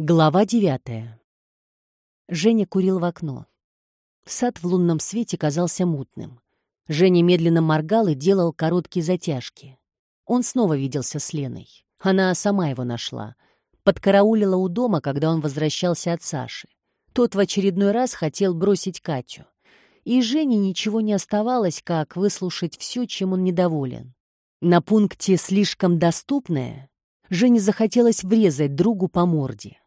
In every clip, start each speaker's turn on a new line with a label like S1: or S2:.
S1: Глава девятая. Женя курил в окно. Сад в лунном свете казался мутным. Женя медленно моргал и делал короткие затяжки. Он снова виделся с Леной. Она сама его нашла. Подкараулила у дома, когда он возвращался от Саши. Тот в очередной раз хотел бросить Катю. И Жене ничего не оставалось, как выслушать все, чем он недоволен. На пункте «слишком доступное» Жене захотелось врезать другу по морде.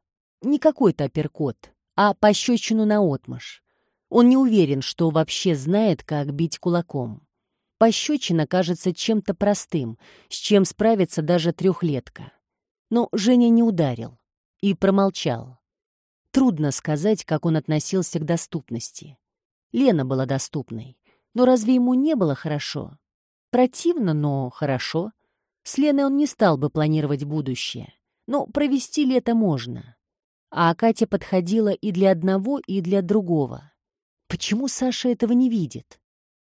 S1: Не какой-то апперкот, а пощечину наотмашь. Он не уверен, что вообще знает, как бить кулаком. Пощечина кажется чем-то простым, с чем справится даже трехлетка. Но Женя не ударил и промолчал. Трудно сказать, как он относился к доступности. Лена была доступной. Но разве ему не было хорошо? Противно, но хорошо. С Леной он не стал бы планировать будущее. Но провести лето можно а Катя подходила и для одного, и для другого. Почему Саша этого не видит?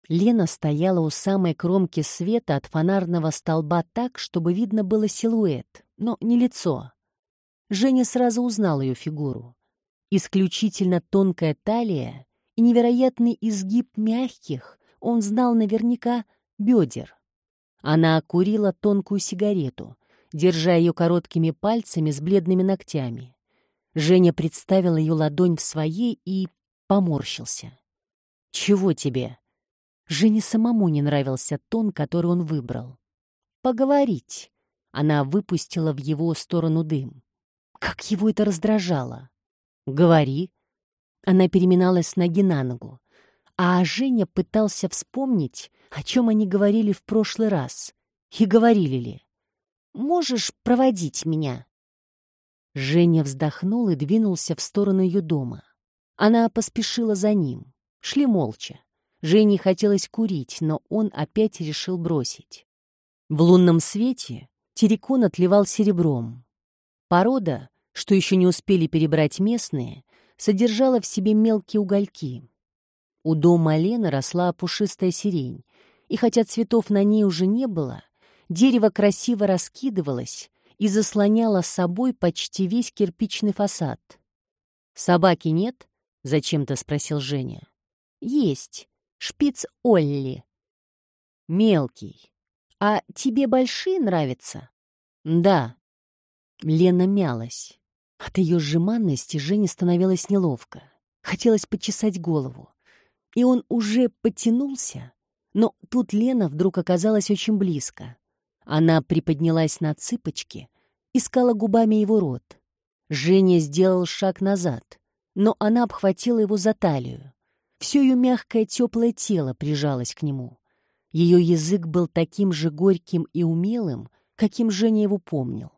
S1: Лена стояла у самой кромки света от фонарного столба так, чтобы видно было силуэт, но не лицо. Женя сразу узнал ее фигуру. Исключительно тонкая талия и невероятный изгиб мягких, он знал наверняка, бедер. Она курила тонкую сигарету, держа ее короткими пальцами с бледными ногтями. Женя представил ее ладонь в своей и поморщился. «Чего тебе?» Жене самому не нравился тон, который он выбрал. «Поговорить». Она выпустила в его сторону дым. Как его это раздражало. «Говори». Она переминалась с ноги на ногу. А Женя пытался вспомнить, о чем они говорили в прошлый раз. И говорили ли. «Можешь проводить меня?» Женя вздохнул и двинулся в сторону ее дома. Она поспешила за ним. Шли молча. Жене хотелось курить, но он опять решил бросить. В лунном свете террикон отливал серебром. Порода, что еще не успели перебрать местные, содержала в себе мелкие угольки. У дома Лены росла пушистая сирень, и хотя цветов на ней уже не было, дерево красиво раскидывалось, и заслоняла собой почти весь кирпичный фасад. «Собаки нет?» — зачем-то спросил Женя. «Есть. Шпиц Олли». «Мелкий. А тебе большие нравятся?» «Да». Лена мялась. От ее сжиманности Жене становилось неловко. Хотелось почесать голову. И он уже потянулся, но тут Лена вдруг оказалась очень близко. Она приподнялась на цыпочки, искала губами его рот. Женя сделал шаг назад, но она обхватила его за талию. Все ее мягкое теплое тело прижалось к нему. Ее язык был таким же горьким и умелым, каким Женя его помнил.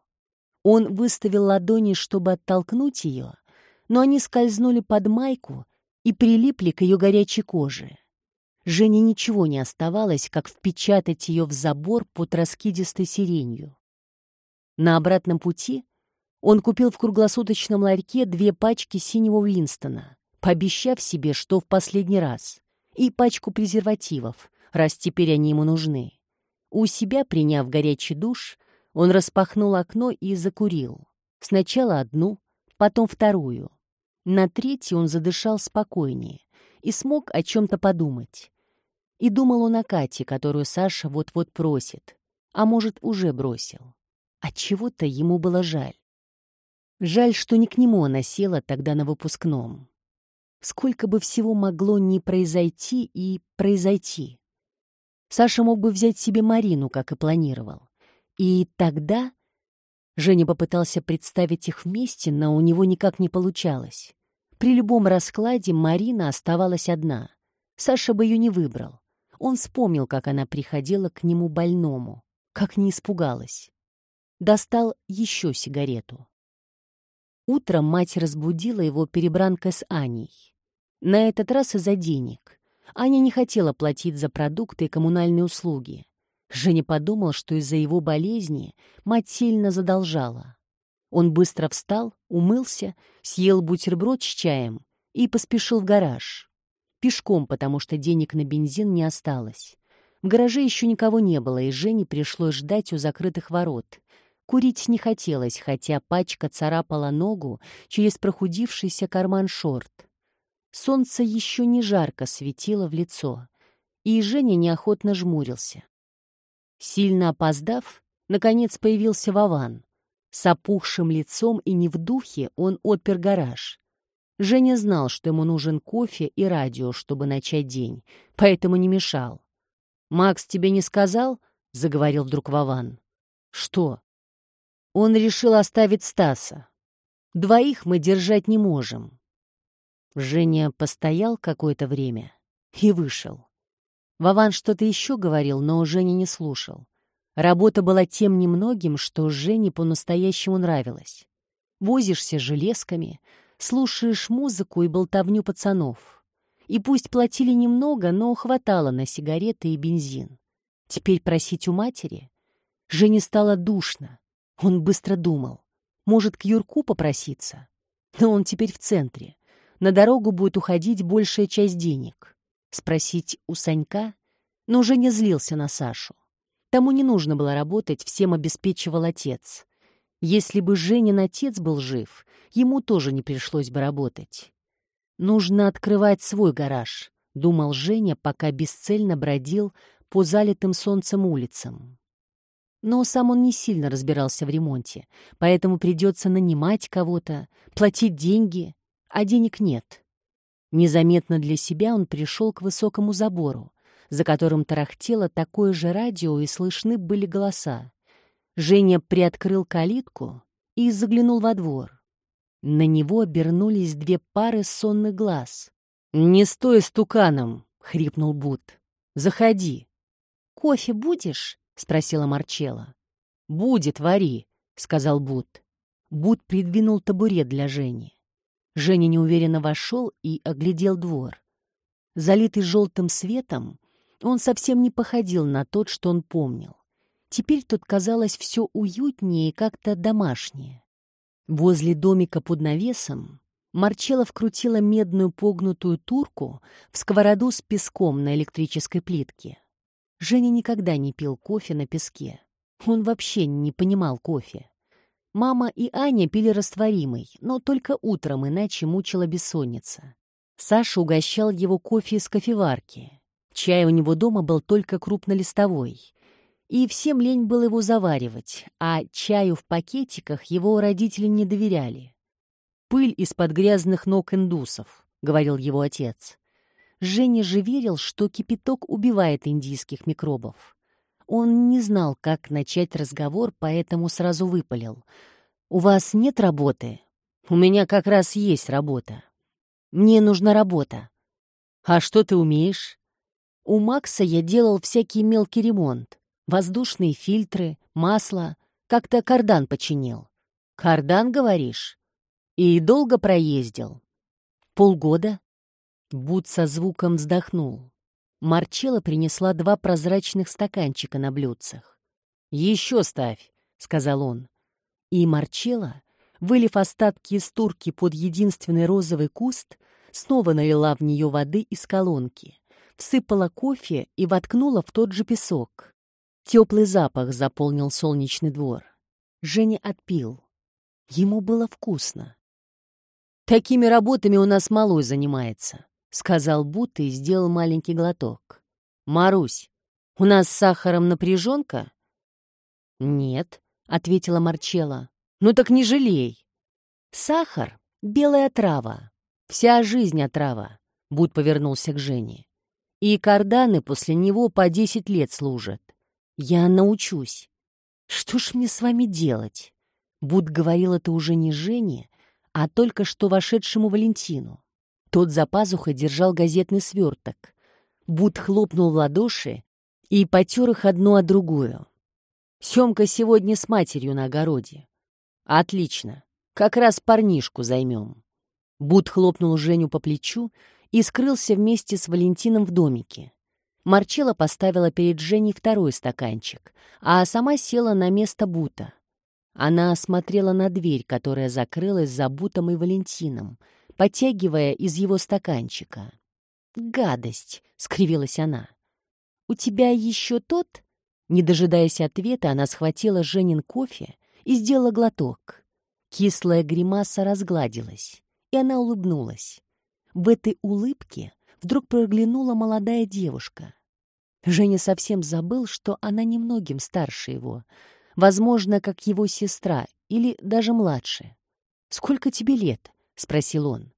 S1: Он выставил ладони, чтобы оттолкнуть ее, но они скользнули под майку и прилипли к ее горячей коже. Жене ничего не оставалось, как впечатать ее в забор под раскидистой сиренью. На обратном пути он купил в круглосуточном ларьке две пачки синего Уинстона, пообещав себе, что в последний раз, и пачку презервативов, раз теперь они ему нужны. У себя, приняв горячий душ, он распахнул окно и закурил. Сначала одну, потом вторую. На третью он задышал спокойнее и смог о чем-то подумать. И думал он о Кате, которую Саша вот-вот просит, а может, уже бросил. От чего-то ему было жаль. Жаль, что не к нему она села тогда на выпускном. Сколько бы всего могло не произойти и произойти. Саша мог бы взять себе Марину, как и планировал. И тогда... Женя попытался представить их вместе, но у него никак не получалось. При любом раскладе Марина оставалась одна. Саша бы ее не выбрал. Он вспомнил, как она приходила к нему больному, как не испугалась достал еще сигарету. Утром мать разбудила его перебранкой с Аней. На этот раз из-за денег. Аня не хотела платить за продукты и коммунальные услуги. Женя подумал, что из-за его болезни мать сильно задолжала. Он быстро встал, умылся, съел бутерброд с чаем и поспешил в гараж. Пешком, потому что денег на бензин не осталось. В гараже еще никого не было, и Жене пришлось ждать у закрытых ворот, Курить не хотелось, хотя пачка царапала ногу через прохудившийся карман шорт. Солнце еще не жарко светило в лицо, и Женя неохотно жмурился. Сильно опоздав, наконец появился Вован. С опухшим лицом и не в духе он отпер гараж. Женя знал, что ему нужен кофе и радио, чтобы начать день, поэтому не мешал. «Макс тебе не сказал?» — заговорил вдруг Вован. «Что?» Он решил оставить Стаса. Двоих мы держать не можем. Женя постоял какое-то время и вышел. Вован что-то еще говорил, но Женя не слушал. Работа была тем немногим, что Жене по-настоящему нравилось. Возишься железками, слушаешь музыку и болтовню пацанов. И пусть платили немного, но хватало на сигареты и бензин. Теперь просить у матери? Жене стало душно. Он быстро думал. Может, к Юрку попроситься? Но он теперь в центре. На дорогу будет уходить большая часть денег. Спросить у Санька? Но уже не злился на Сашу. Тому не нужно было работать, всем обеспечивал отец. Если бы Женин отец был жив, ему тоже не пришлось бы работать. «Нужно открывать свой гараж», — думал Женя, пока бесцельно бродил по залитым солнцем улицам. Но сам он не сильно разбирался в ремонте, поэтому придется нанимать кого-то, платить деньги, а денег нет. Незаметно для себя он пришел к высокому забору, за которым тарахтело такое же радио и слышны были голоса. Женя приоткрыл калитку и заглянул во двор. На него обернулись две пары сонных глаз. «Не стой стуканом!» — хрипнул Бут. «Заходи!» «Кофе будешь?» — спросила Марчела. «Будет, вари», — сказал Бут. Бут придвинул табурет для Жени. Женя неуверенно вошел и оглядел двор. Залитый желтым светом, он совсем не походил на тот, что он помнил. Теперь тут казалось все уютнее и как-то домашнее. Возле домика под навесом Марчела вкрутила медную погнутую турку в сковороду с песком на электрической плитке. Женя никогда не пил кофе на песке. Он вообще не понимал кофе. Мама и Аня пили растворимый, но только утром, иначе мучила бессонница. Саша угощал его кофе из кофеварки. Чай у него дома был только крупнолистовой. И всем лень было его заваривать, а чаю в пакетиках его родители не доверяли. «Пыль из-под грязных ног индусов», — говорил его отец. Женя же верил, что кипяток убивает индийских микробов. Он не знал, как начать разговор, поэтому сразу выпалил. «У вас нет работы?» «У меня как раз есть работа. Мне нужна работа». «А что ты умеешь?» «У Макса я делал всякий мелкий ремонт. Воздушные фильтры, масло. Как-то кардан починил». «Кардан, говоришь?» «И долго проездил?» «Полгода». Бут со звуком вздохнул. Марчела принесла два прозрачных стаканчика на блюдцах. «Еще ставь», — сказал он. И Марчела, вылив остатки из турки под единственный розовый куст, снова налила в нее воды из колонки, всыпала кофе и воткнула в тот же песок. Теплый запах заполнил солнечный двор. Женя отпил. Ему было вкусно. «Такими работами у нас малой занимается», — сказал Бут и сделал маленький глоток. «Марусь, у нас с сахаром напряженка?» «Нет», — ответила Марчела. «Ну так не жалей». «Сахар — белая трава. Вся жизнь отрава», — Бут повернулся к Жене. «И карданы после него по десять лет служат. Я научусь. Что ж мне с вами делать?» Бут говорил это уже не Жене, а только что вошедшему Валентину. Тот за пазухой держал газетный сверток. Бут хлопнул в ладоши и потер их одну от другую. Семка сегодня с матерью на огороде. Отлично. Как раз парнишку займем. Бут хлопнул Женю по плечу и скрылся вместе с Валентином в домике. Марчела поставила перед Женей второй стаканчик, а сама села на место Бута. Она смотрела на дверь, которая закрылась за Бутом и Валентином, потягивая из его стаканчика. «Гадость!» — скривилась она. «У тебя еще тот?» Не дожидаясь ответа, она схватила Женин кофе и сделала глоток. Кислая гримаса разгладилась, и она улыбнулась. В этой улыбке вдруг проглянула молодая девушка. Женя совсем забыл, что она немногим старше его, возможно, как его сестра или даже младше. «Сколько тебе лет?» — спросил он.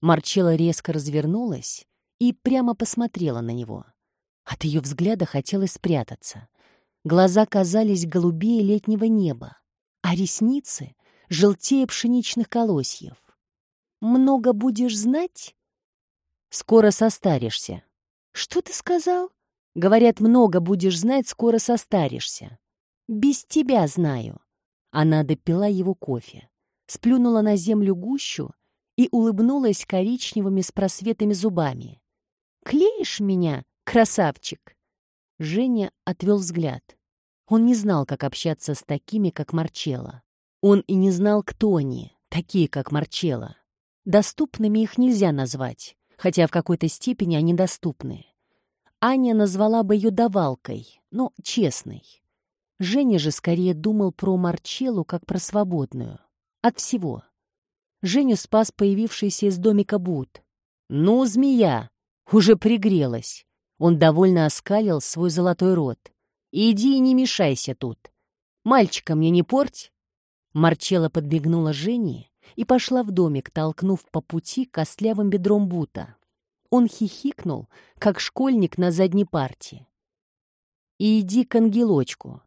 S1: Марчела резко развернулась и прямо посмотрела на него. От ее взгляда хотелось спрятаться. Глаза казались голубее летнего неба, а ресницы — желтее пшеничных колосьев. «Много будешь знать?» «Скоро состаришься». «Что ты сказал?» «Говорят, много будешь знать, скоро состаришься». «Без тебя знаю». Она допила его кофе, сплюнула на землю гущу и улыбнулась коричневыми с просветами зубами. «Клеишь меня, красавчик?» Женя отвел взгляд. Он не знал, как общаться с такими, как Марчелла. Он и не знал, кто они, такие, как Марчелла. Доступными их нельзя назвать, хотя в какой-то степени они доступны. Аня назвала бы ее давалкой, но честной. Женя же скорее думал про Марчеллу как про свободную. От всего. Женю спас появившийся из домика Бут. «Ну, змея! Уже пригрелась!» Он довольно оскалил свой золотой рот. «Иди и не мешайся тут. Мальчика мне не порть!» Марчелла подбегнула Жене и пошла в домик, толкнув по пути костлявым бедром Бута. Он хихикнул, как школьник на задней парте. «Иди к ангелочку.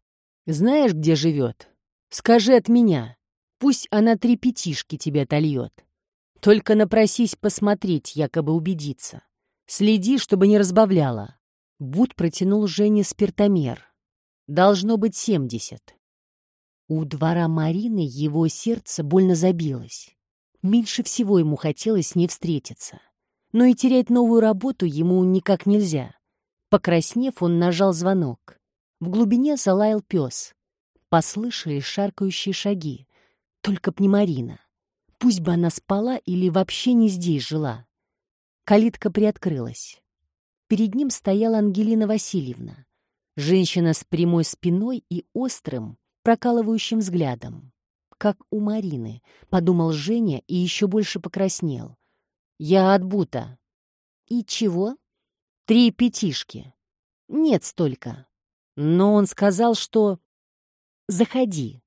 S1: Знаешь, где живет? Скажи от меня. Пусть она три пятишки тебе отольет. Только напросись посмотреть, якобы убедиться. Следи, чтобы не разбавляла». Бут протянул Жене спиртомер. Должно быть семьдесят. У двора Марины его сердце больно забилось. Меньше всего ему хотелось с ней встретиться. Но и терять новую работу ему никак нельзя. Покраснев, он нажал звонок. В глубине залаял пес. Послышались шаркающие шаги. Только б не Марина. Пусть бы она спала или вообще не здесь жила. Калитка приоткрылась. Перед ним стояла Ангелина Васильевна. Женщина с прямой спиной и острым, прокалывающим взглядом. Как у Марины, подумал Женя и еще больше покраснел. Я отбута. И чего? Три пятишки. Нет столько. Но он сказал, что... Заходи.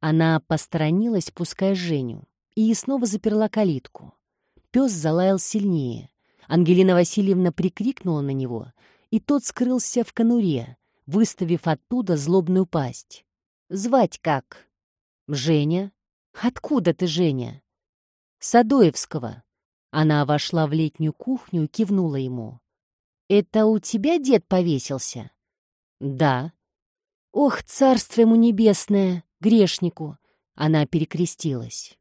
S1: Она посторонилась, пуская Женю, и снова заперла калитку. Пес залаял сильнее. Ангелина Васильевна прикрикнула на него — и тот скрылся в конуре, выставив оттуда злобную пасть. «Звать как?» «Женя». «Откуда ты, Женя?» «Садоевского». Она вошла в летнюю кухню и кивнула ему. «Это у тебя дед повесился?» «Да». «Ох, царство ему небесное, грешнику!» Она перекрестилась.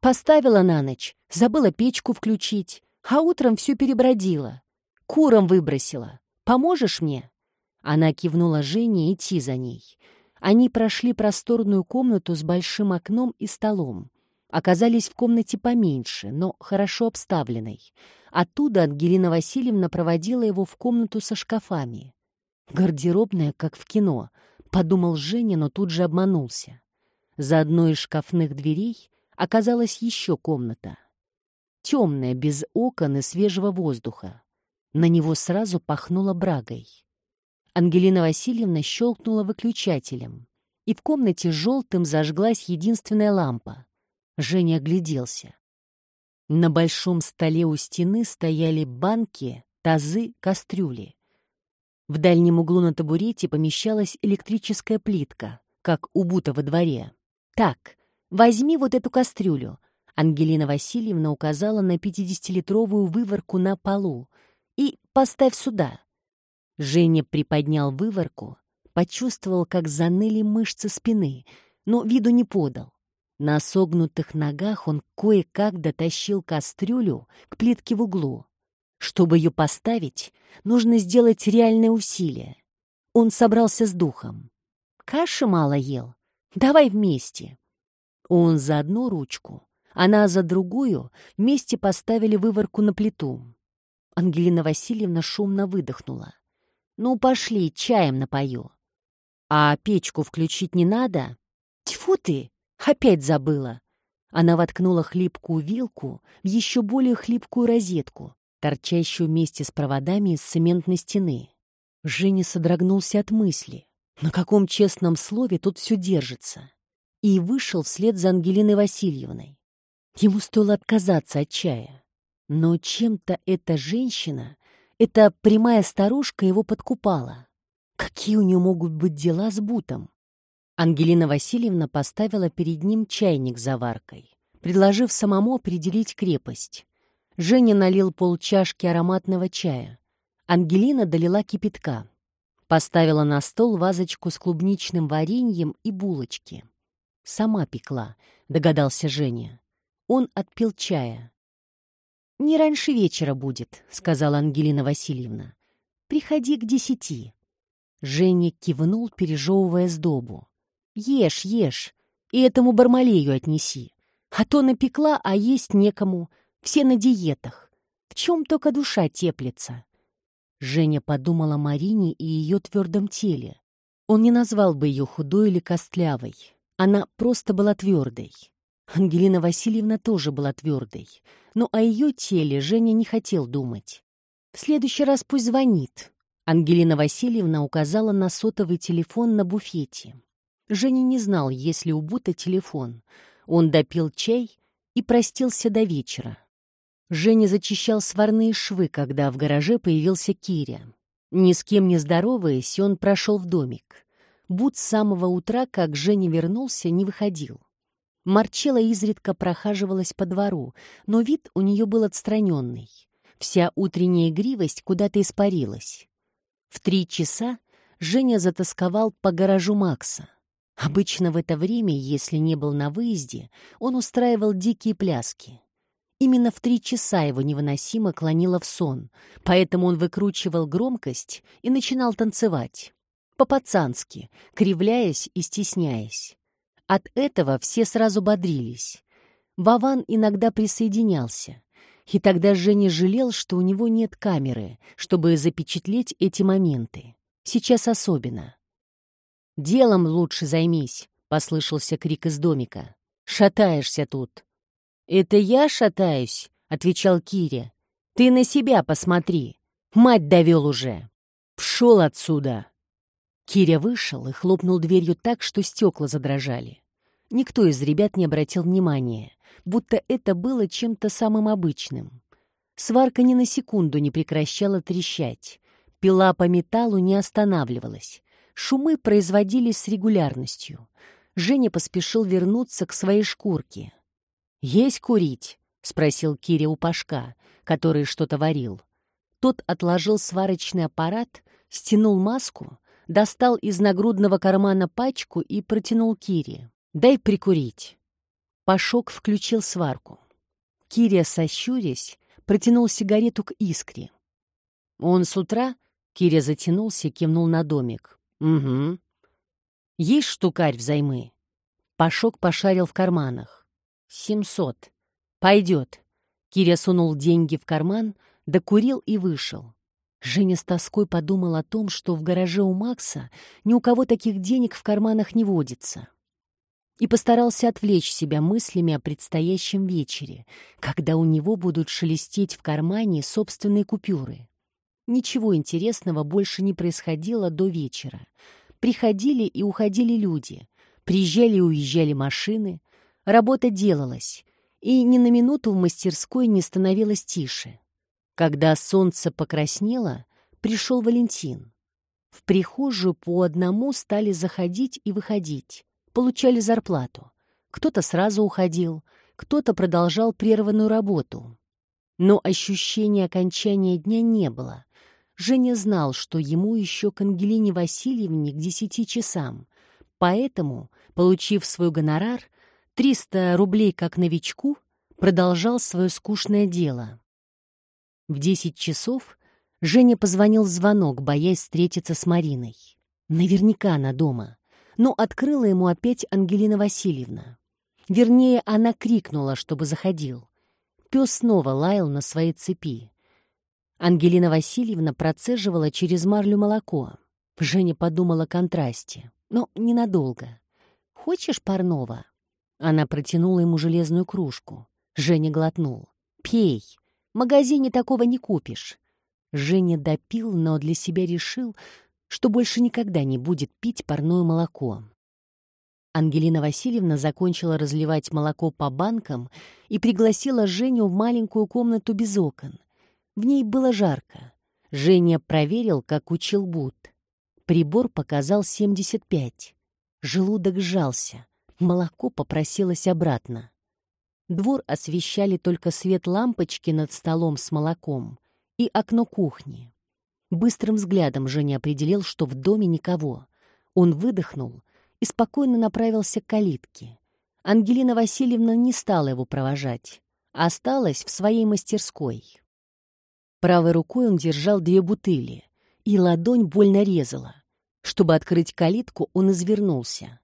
S1: Поставила на ночь, забыла печку включить, а утром все перебродила. Куром выбросила. Поможешь мне?» Она кивнула Жене идти за ней. Они прошли просторную комнату с большим окном и столом. Оказались в комнате поменьше, но хорошо обставленной. Оттуда Ангелина Васильевна проводила его в комнату со шкафами. «Гардеробная, как в кино», — подумал Женя, но тут же обманулся. За одной из шкафных дверей оказалась еще комната. Темная, без окон и свежего воздуха. На него сразу пахнуло брагой. Ангелина Васильевна щелкнула выключателем, и в комнате желтым зажглась единственная лампа. Женя огляделся. На большом столе у стены стояли банки, тазы, кастрюли. В дальнем углу на табурете помещалась электрическая плитка, как у Бута во дворе. «Так, возьми вот эту кастрюлю», — Ангелина Васильевна указала на пятидесятилитровую выворку на полу — и поставь сюда». Женя приподнял выворку, почувствовал, как заныли мышцы спины, но виду не подал. На согнутых ногах он кое-как дотащил кастрюлю к плитке в углу. Чтобы ее поставить, нужно сделать реальное усилие. Он собрался с духом. Каши мало ел. Давай вместе. Он за одну ручку, она за другую вместе поставили выворку на плиту. Ангелина Васильевна шумно выдохнула. «Ну, пошли, чаем напою». «А печку включить не надо?» Тьфу ты! Опять забыла! Она воткнула хлипкую вилку в еще более хлипкую розетку, торчащую вместе с проводами из цементной стены. Женя содрогнулся от мысли. На каком честном слове тут все держится? И вышел вслед за Ангелиной Васильевной. Ему стоило отказаться от чая. Но чем-то эта женщина, эта прямая старушка его подкупала. Какие у нее могут быть дела с Бутом? Ангелина Васильевна поставила перед ним чайник с заваркой, предложив самому определить крепость. Женя налил полчашки ароматного чая. Ангелина долила кипятка. Поставила на стол вазочку с клубничным вареньем и булочки. «Сама пекла», — догадался Женя. Он отпил чая. «Не раньше вечера будет», — сказала Ангелина Васильевна. «Приходи к десяти». Женя кивнул, пережевывая сдобу. «Ешь, ешь, и этому бармалею отнеси. А то напекла, а есть некому. Все на диетах. В чем только душа теплится». Женя подумала о Марине и ее твердом теле. Он не назвал бы ее худой или костлявой. Она просто была твердой. Ангелина Васильевна тоже была твердой. Но о ее теле Женя не хотел думать. «В следующий раз пусть звонит». Ангелина Васильевна указала на сотовый телефон на буфете. Женя не знал, есть ли у Бута телефон. Он допил чай и простился до вечера. Женя зачищал сварные швы, когда в гараже появился Киря. Ни с кем не здороваясь, он прошел в домик. Бут с самого утра, как Женя вернулся, не выходил. Марчела изредка прохаживалась по двору, но вид у нее был отстраненный. Вся утренняя игривость куда-то испарилась. В три часа Женя затасковал по гаражу Макса. Обычно в это время, если не был на выезде, он устраивал дикие пляски. Именно в три часа его невыносимо клонило в сон, поэтому он выкручивал громкость и начинал танцевать. По-пацански, кривляясь и стесняясь. От этого все сразу бодрились. Вован иногда присоединялся. И тогда Женя жалел, что у него нет камеры, чтобы запечатлеть эти моменты. Сейчас особенно. «Делом лучше займись», — послышался крик из домика. «Шатаешься тут». «Это я шатаюсь», — отвечал Киря. «Ты на себя посмотри. Мать довел уже. Пшел отсюда». Киря вышел и хлопнул дверью так, что стекла задрожали. Никто из ребят не обратил внимания, будто это было чем-то самым обычным. Сварка ни на секунду не прекращала трещать. Пила по металлу не останавливалась. Шумы производились с регулярностью. Женя поспешил вернуться к своей шкурке. «Есть курить?» — спросил Киря у Пашка, который что-то варил. Тот отложил сварочный аппарат, стянул маску, достал из нагрудного кармана пачку и протянул Кире. «Дай прикурить». Пашок включил сварку. Киря, сощурясь, протянул сигарету к искре. «Он с утра?» — Киря затянулся, кивнул на домик. «Угу. Есть штукарь взаймы?» Пашок пошарил в карманах. «Семьсот. Пойдет». Киря сунул деньги в карман, докурил и вышел. Женя с тоской подумал о том, что в гараже у Макса ни у кого таких денег в карманах не водится. И постарался отвлечь себя мыслями о предстоящем вечере, когда у него будут шелестеть в кармане собственные купюры. Ничего интересного больше не происходило до вечера. Приходили и уходили люди, приезжали и уезжали машины, работа делалась, и ни на минуту в мастерской не становилось тише. Когда солнце покраснело, пришел Валентин. В прихожую по одному стали заходить и выходить, получали зарплату. Кто-то сразу уходил, кто-то продолжал прерванную работу. Но ощущения окончания дня не было. Женя знал, что ему еще к Ангелине Васильевне к десяти часам. Поэтому, получив свой гонорар, 300 рублей как новичку, продолжал свое скучное дело. В десять часов Женя позвонил в звонок, боясь встретиться с Мариной. Наверняка она дома. Но открыла ему опять Ангелина Васильевна. Вернее, она крикнула, чтобы заходил. Пес снова лаял на своей цепи. Ангелина Васильевна процеживала через марлю молоко. Женя подумала о контрасте, но ненадолго. хочешь парного?» Она протянула ему железную кружку. Женя глотнул. «Пей. Магазине такого не купишь». Женя допил, но для себя решил, что больше никогда не будет пить парное молоко. Ангелина Васильевна закончила разливать молоко по банкам и пригласила Женю в маленькую комнату без окон. В ней было жарко. Женя проверил, как учил Бут. Прибор показал 75. Желудок сжался. Молоко попросилось обратно. Двор освещали только свет лампочки над столом с молоком и окно кухни. Быстрым взглядом Женя определил, что в доме никого. Он выдохнул и спокойно направился к калитке. Ангелина Васильевна не стала его провожать, а осталась в своей мастерской. Правой рукой он держал две бутыли, и ладонь больно резала. Чтобы открыть калитку, он извернулся,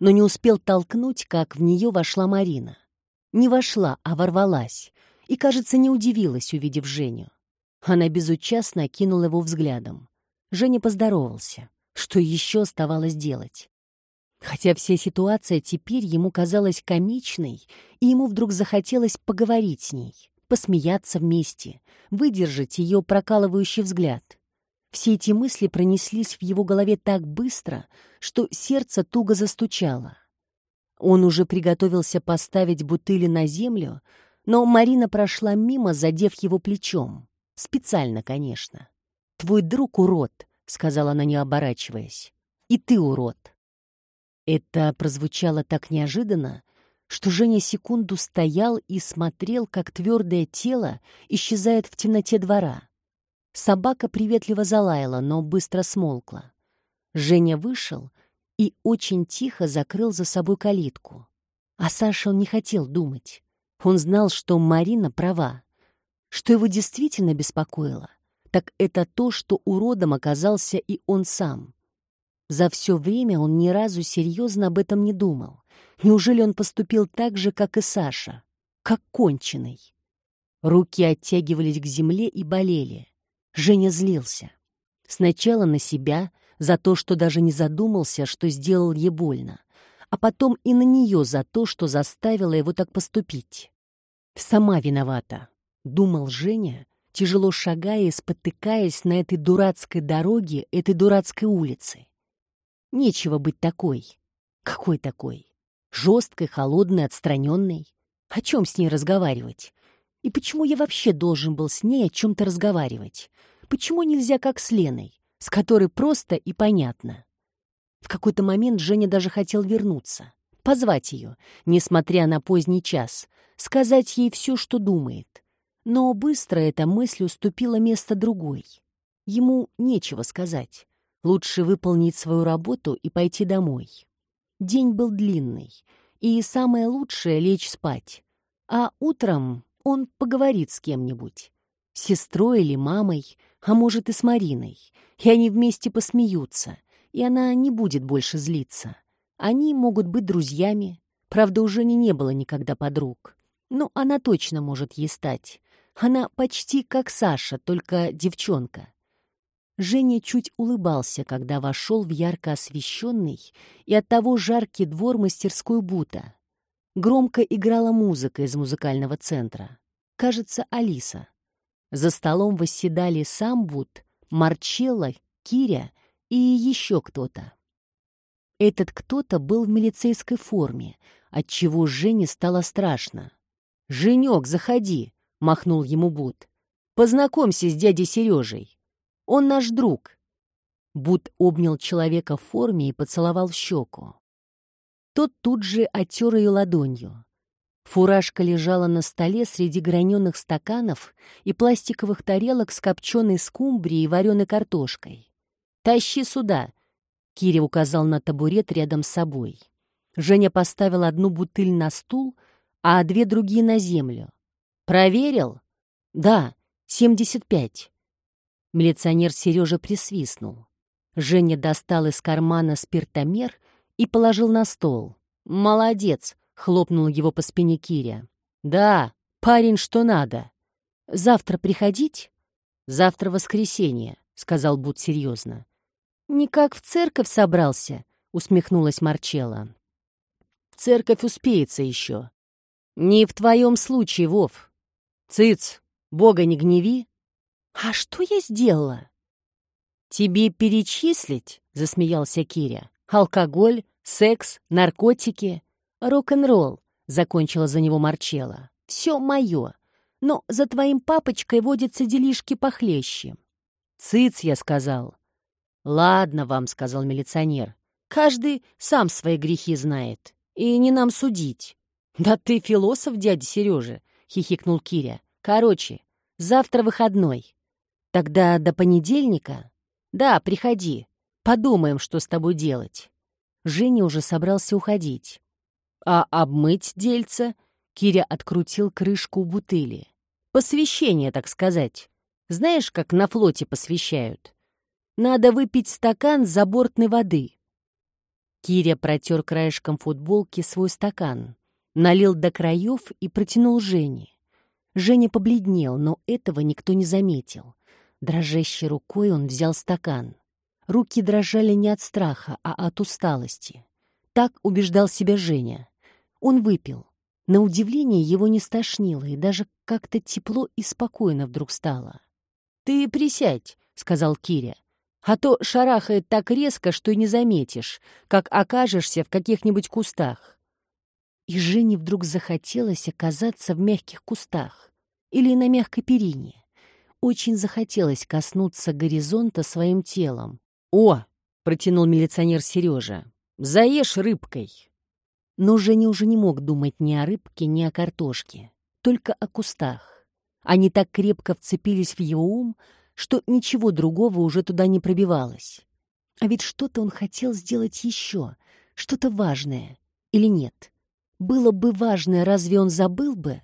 S1: но не успел толкнуть, как в нее вошла Марина. Не вошла, а ворвалась, и, кажется, не удивилась, увидев Женю. Она безучастно окинула его взглядом. Женя поздоровался. Что еще оставалось делать? Хотя вся ситуация теперь ему казалась комичной, и ему вдруг захотелось поговорить с ней, посмеяться вместе, выдержать ее прокалывающий взгляд. Все эти мысли пронеслись в его голове так быстро, что сердце туго застучало. Он уже приготовился поставить бутыли на землю, но Марина прошла мимо, задев его плечом. Специально, конечно. «Твой друг урод», — сказала она, не оборачиваясь. «И ты урод». Это прозвучало так неожиданно, что Женя секунду стоял и смотрел, как твердое тело исчезает в темноте двора. Собака приветливо залаяла, но быстро смолкла. Женя вышел и очень тихо закрыл за собой калитку. А Саша он не хотел думать. Он знал, что Марина права. Что его действительно беспокоило, так это то, что уродом оказался и он сам. За все время он ни разу серьезно об этом не думал. Неужели он поступил так же, как и Саша? Как конченый. Руки оттягивались к земле и болели. Женя злился. Сначала на себя, за то, что даже не задумался, что сделал ей больно, а потом и на нее за то, что заставила его так поступить. «Сама виновата», — думал Женя, тяжело шагая и спотыкаясь на этой дурацкой дороге, этой дурацкой улице. Нечего быть такой. Какой такой? Жесткой, холодной, отстраненной. О чем с ней разговаривать? И почему я вообще должен был с ней о чем-то разговаривать? Почему нельзя как с Леной, с которой просто и понятно? В какой-то момент Женя даже хотел вернуться, позвать ее, несмотря на поздний час, сказать ей все, что думает. Но быстро эта мысль уступила место другой. Ему нечего сказать. Лучше выполнить свою работу и пойти домой. День был длинный, и самое лучшее — лечь спать. А утром он поговорит с кем-нибудь. Сестрой или мамой, а может и с Мариной. И они вместе посмеются, и она не будет больше злиться. Они могут быть друзьями. Правда, уже не, не было никогда подруг. Но она точно может ей стать. Она почти как Саша, только девчонка. Женя чуть улыбался, когда вошел в ярко освещенный и оттого жаркий двор мастерской Бута. Громко играла музыка из музыкального центра. Кажется, Алиса. За столом восседали сам Бут, Марчелло, Киря и еще кто-то. Этот кто-то был в милицейской форме, отчего Жене стало страшно. «Женек, заходи!» — махнул ему Бут. «Познакомься с дядей Сережей. Он наш друг». Бут обнял человека в форме и поцеловал в щеку. Тот тут же оттер ее ладонью. Фуражка лежала на столе среди граненых стаканов и пластиковых тарелок с копченой скумбрией и вареной картошкой. «Тащи сюда!» — Киря указал на табурет рядом с собой. Женя поставил одну бутыль на стул, а две другие на землю. «Проверил?» «Да, семьдесят пять». Милиционер Сережа присвистнул. Женя достал из кармана спиртомер и положил на стол. «Молодец!» — хлопнул его по спине Киря. «Да, парень, что надо. Завтра приходить?» «Завтра воскресенье», — сказал Бут серьезно. «Никак в церковь собрался», — усмехнулась Марчелла. Церковь успеется еще. Не в твоем случае, Вов. Цыц, Бога не гневи. А что я сделала? Тебе перечислить, засмеялся Киря. Алкоголь, секс, наркотики, рок-н-ролл, закончила за него Марчела. Все мое. Но за твоим папочкой водятся делишки похлеще. Цыц, я сказал. Ладно вам, сказал милиционер. Каждый сам свои грехи знает. И не нам судить. «Да ты философ, дядя Сережа!» — хихикнул Киря. «Короче, завтра выходной. Тогда до понедельника? Да, приходи. Подумаем, что с тобой делать». Женя уже собрался уходить. «А обмыть дельца?» — Киря открутил крышку бутыли. «Посвящение, так сказать. Знаешь, как на флоте посвящают? Надо выпить стакан забортной воды». Киря протер краешком футболки свой стакан налил до краев и протянул Жене. Женя побледнел, но этого никто не заметил. Дрожащей рукой он взял стакан. Руки дрожали не от страха, а от усталости. Так убеждал себя Женя. Он выпил. На удивление его не стошнило, и даже как-то тепло и спокойно вдруг стало. «Ты присядь», — сказал Киря. «А то шарахает так резко, что и не заметишь, как окажешься в каких-нибудь кустах. И Жене вдруг захотелось оказаться в мягких кустах или на мягкой перине. Очень захотелось коснуться горизонта своим телом. «О!» — протянул милиционер Сережа. «Заешь рыбкой!» Но Женя уже не мог думать ни о рыбке, ни о картошке, только о кустах. Они так крепко вцепились в его ум, что ничего другого уже туда не пробивалось. А ведь что-то он хотел сделать еще, что-то важное, или нет? Было бы важное, разве он забыл бы?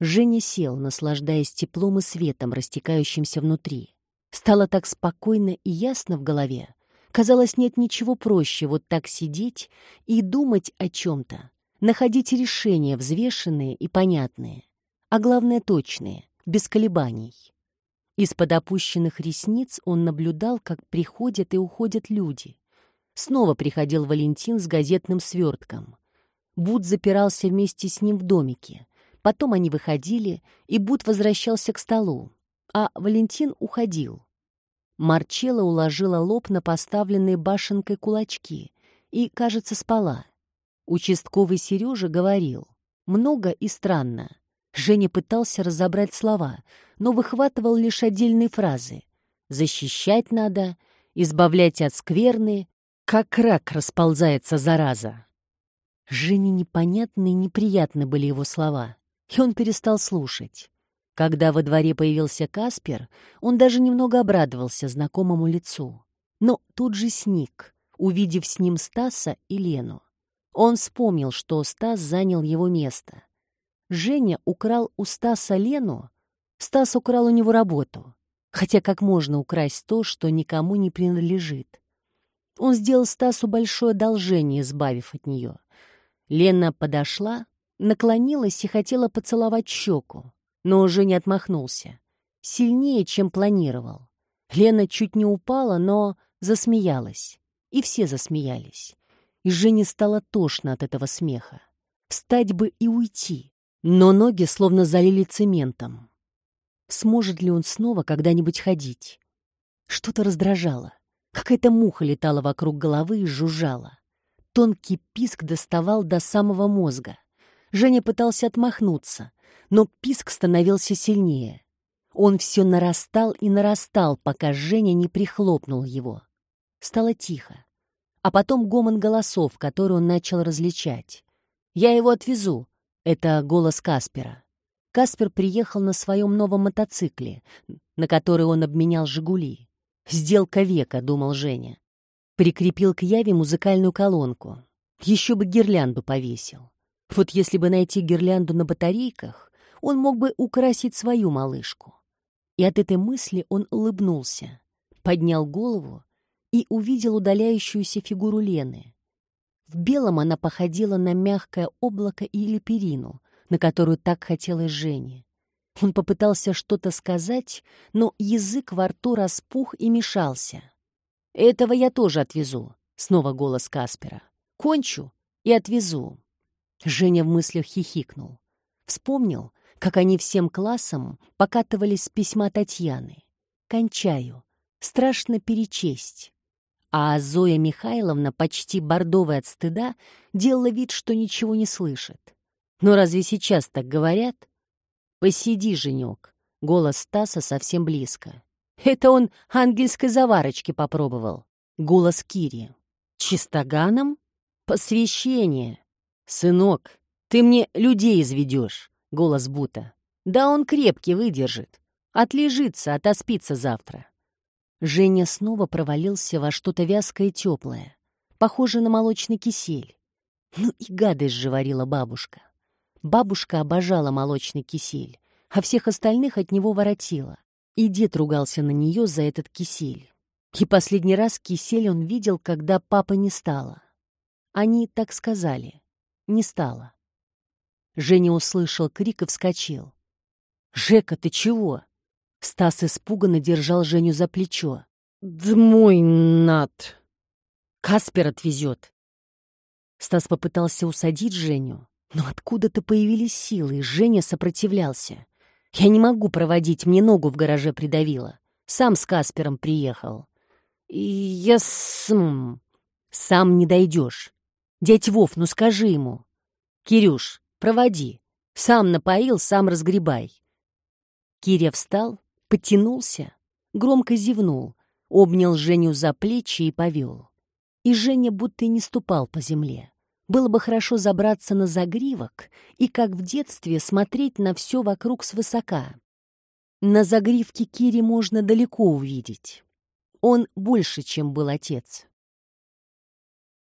S1: Женя сел, наслаждаясь теплом и светом, растекающимся внутри. Стало так спокойно и ясно в голове. Казалось, нет ничего проще вот так сидеть и думать о чем-то, находить решения взвешенные и понятные, а главное точные, без колебаний. Из-под опущенных ресниц он наблюдал, как приходят и уходят люди. Снова приходил Валентин с газетным свертком. Буд запирался вместе с ним в домике. Потом они выходили, и Буд возвращался к столу, а Валентин уходил. Марчела уложила лоб на поставленные башенкой кулачки и, кажется, спала. Участковый Сережа говорил много и странно. Женя пытался разобрать слова, но выхватывал лишь отдельные фразы. «Защищать надо», «избавлять от скверны», «как рак расползается зараза». Жене непонятны и неприятны были его слова, и он перестал слушать. Когда во дворе появился Каспер, он даже немного обрадовался знакомому лицу. Но тут же сник, увидев с ним Стаса и Лену. Он вспомнил, что Стас занял его место. Женя украл у Стаса Лену, Стас украл у него работу. Хотя как можно украсть то, что никому не принадлежит? Он сделал Стасу большое одолжение, избавив от нее. Лена подошла, наклонилась и хотела поцеловать щеку, но уже не отмахнулся. Сильнее, чем планировал. Лена чуть не упала, но засмеялась. И все засмеялись. И Жене стало тошно от этого смеха. Встать бы и уйти. Но ноги словно залили цементом. Сможет ли он снова когда-нибудь ходить? Что-то раздражало. Какая-то муха летала вокруг головы и жужжала. Тонкий писк доставал до самого мозга. Женя пытался отмахнуться, но писк становился сильнее. Он все нарастал и нарастал, пока Женя не прихлопнул его. Стало тихо. А потом гомон голосов, который он начал различать. «Я его отвезу», — это голос Каспера. Каспер приехал на своем новом мотоцикле, на который он обменял «Жигули». «Сделка века», — думал Женя. Прикрепил к Яве музыкальную колонку. Еще бы гирлянду повесил. Вот если бы найти гирлянду на батарейках, он мог бы украсить свою малышку. И от этой мысли он улыбнулся, поднял голову и увидел удаляющуюся фигуру Лены. В белом она походила на мягкое облако или перину, на которую так хотелось Жене. Он попытался что-то сказать, но язык во рту распух и мешался. «Этого я тоже отвезу», — снова голос Каспера. «Кончу, и отвезу». Женя в мыслях хихикнул. Вспомнил, как они всем классом покатывались с письма Татьяны. «Кончаю. Страшно перечесть». А Зоя Михайловна, почти бордовая от стыда, делала вид, что ничего не слышит. Но разве сейчас так говорят? «Посиди, Женек». Голос Стаса совсем близко. Это он ангельской заварочки попробовал. Голос Кири. Чистоганом? Посвящение. Сынок, ты мне людей изведешь. Голос Бута. Да он крепкий выдержит. Отлежится, отоспится завтра. Женя снова провалился во что-то вязкое и теплое, похоже на молочный кисель. Ну и гадость же варила бабушка. Бабушка обожала молочный кисель, а всех остальных от него воротила. И дед ругался на нее за этот кисель. И последний раз кисель он видел, когда папа не стало. Они так сказали. Не стало. Женя услышал крик и вскочил. «Жека, ты чего?» Стас испуганно держал Женю за плечо. «Да мой над!» «Каспер отвезет!» Стас попытался усадить Женю, но откуда-то появились силы, и Женя сопротивлялся. «Я не могу проводить, мне ногу в гараже придавило. Сам с Каспером приехал». «Я сам...» «Сам не дойдешь. Дядь Вов, ну скажи ему». «Кирюш, проводи. Сам напоил, сам разгребай». Киря встал, потянулся, громко зевнул, обнял Женю за плечи и повел. И Женя будто и не ступал по земле. Было бы хорошо забраться на загривок и, как в детстве, смотреть на все вокруг свысока. На загривке Кири можно далеко увидеть. Он больше, чем был отец.